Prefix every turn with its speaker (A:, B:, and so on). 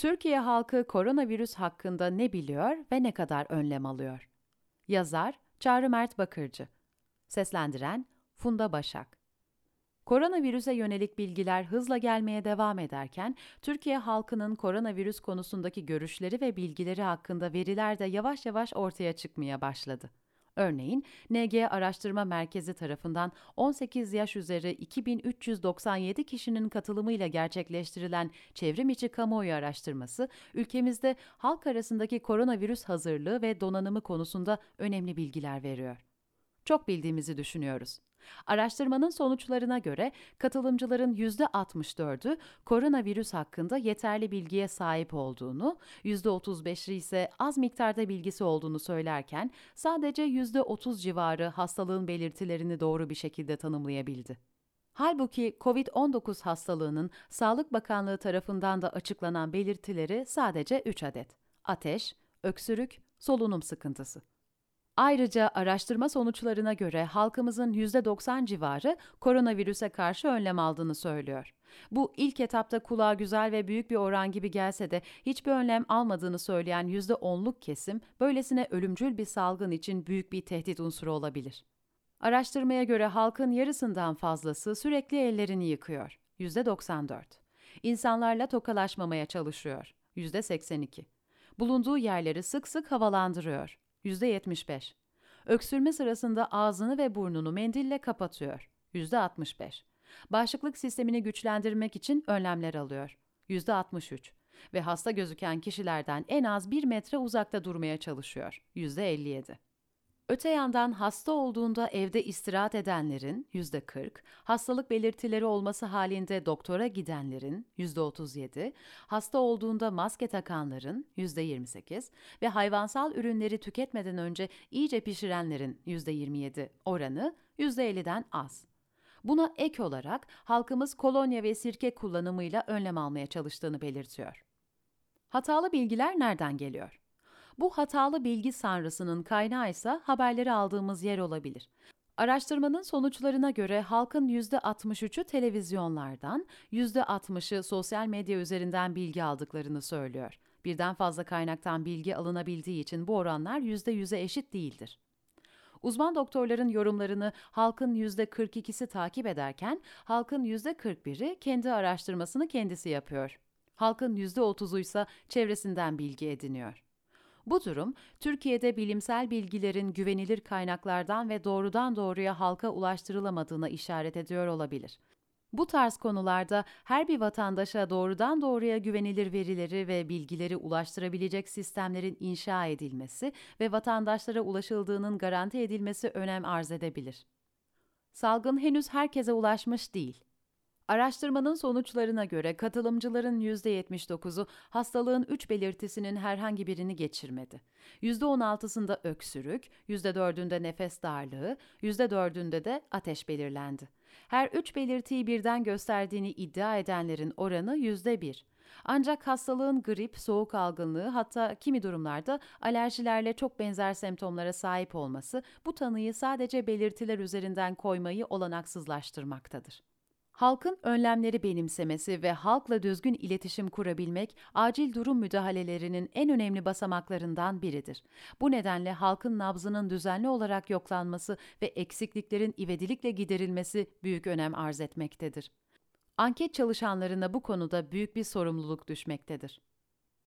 A: Türkiye halkı koronavirüs hakkında ne biliyor ve ne kadar önlem alıyor? Yazar Çağrı Mert Bakırcı Seslendiren Funda Başak Koronavirüse yönelik bilgiler hızla gelmeye devam ederken, Türkiye halkının koronavirüs konusundaki görüşleri ve bilgileri hakkında veriler de yavaş yavaş ortaya çıkmaya başladı. Örneğin, NG Araştırma Merkezi tarafından 18 yaş üzeri 2397 kişinin katılımıyla gerçekleştirilen çevrim içi kamuoyu araştırması, ülkemizde halk arasındaki koronavirüs hazırlığı ve donanımı konusunda önemli bilgiler veriyor. Çok bildiğimizi düşünüyoruz. Araştırmanın sonuçlarına göre katılımcıların %64'ü koronavirüs hakkında yeterli bilgiye sahip olduğunu, %35'i ise az miktarda bilgisi olduğunu söylerken sadece %30 civarı hastalığın belirtilerini doğru bir şekilde tanımlayabildi. Halbuki COVID-19 hastalığının Sağlık Bakanlığı tarafından da açıklanan belirtileri sadece 3 adet. Ateş, öksürük, solunum sıkıntısı. Ayrıca araştırma sonuçlarına göre halkımızın %90 civarı koronavirüse karşı önlem aldığını söylüyor. Bu ilk etapta kulağa güzel ve büyük bir oran gibi gelse de hiçbir önlem almadığını söyleyen %10'luk kesim böylesine ölümcül bir salgın için büyük bir tehdit unsuru olabilir. Araştırmaya göre halkın yarısından fazlası sürekli ellerini yıkıyor. %94. İnsanlarla tokalaşmamaya çalışıyor. %82. Bulunduğu yerleri sık sık havalandırıyor. %75. Öksürme sırasında ağzını ve burnunu mendille kapatıyor. %65. Bağışıklık sistemini güçlendirmek için önlemler alıyor. %63. Ve hasta gözüken kişilerden en az 1 metre uzakta durmaya çalışıyor. %57. Öte yandan hasta olduğunda evde istirahat edenlerin %40, hastalık belirtileri olması halinde doktora gidenlerin %37, hasta olduğunda maske takanların %28 ve hayvansal ürünleri tüketmeden önce iyice pişirenlerin %27 oranı %50'den az. Buna ek olarak halkımız kolonya ve sirke kullanımıyla önlem almaya çalıştığını belirtiyor. Hatalı bilgiler nereden geliyor? Bu hatalı bilgi sanrısının kaynağı ise haberleri aldığımız yer olabilir. Araştırmanın sonuçlarına göre halkın %63'ü televizyonlardan, %60'ı sosyal medya üzerinden bilgi aldıklarını söylüyor. Birden fazla kaynaktan bilgi alınabildiği için bu oranlar %100'e eşit değildir. Uzman doktorların yorumlarını halkın %42'si takip ederken halkın %41'i kendi araştırmasını kendisi yapıyor. Halkın %30'u ise çevresinden bilgi ediniyor. Bu durum, Türkiye'de bilimsel bilgilerin güvenilir kaynaklardan ve doğrudan doğruya halka ulaştırılamadığına işaret ediyor olabilir. Bu tarz konularda her bir vatandaşa doğrudan doğruya güvenilir verileri ve bilgileri ulaştırabilecek sistemlerin inşa edilmesi ve vatandaşlara ulaşıldığının garanti edilmesi önem arz edebilir. Salgın henüz herkese ulaşmış değil. Araştırmanın sonuçlarına göre katılımcıların %79'u hastalığın 3 belirtisinin herhangi birini geçirmedi. %16'sında öksürük, %4'ünde nefes darlığı, %4'ünde de ateş belirlendi. Her üç belirtiyi birden gösterdiğini iddia edenlerin oranı %1. Ancak hastalığın grip, soğuk algınlığı hatta kimi durumlarda alerjilerle çok benzer semptomlara sahip olması bu tanıyı sadece belirtiler üzerinden koymayı olanaksızlaştırmaktadır. Halkın önlemleri benimsemesi ve halkla düzgün iletişim kurabilmek, acil durum müdahalelerinin en önemli basamaklarından biridir. Bu nedenle halkın nabzının düzenli olarak yoklanması ve eksikliklerin ivedilikle giderilmesi büyük önem arz etmektedir. Anket çalışanlarına bu konuda büyük bir sorumluluk düşmektedir.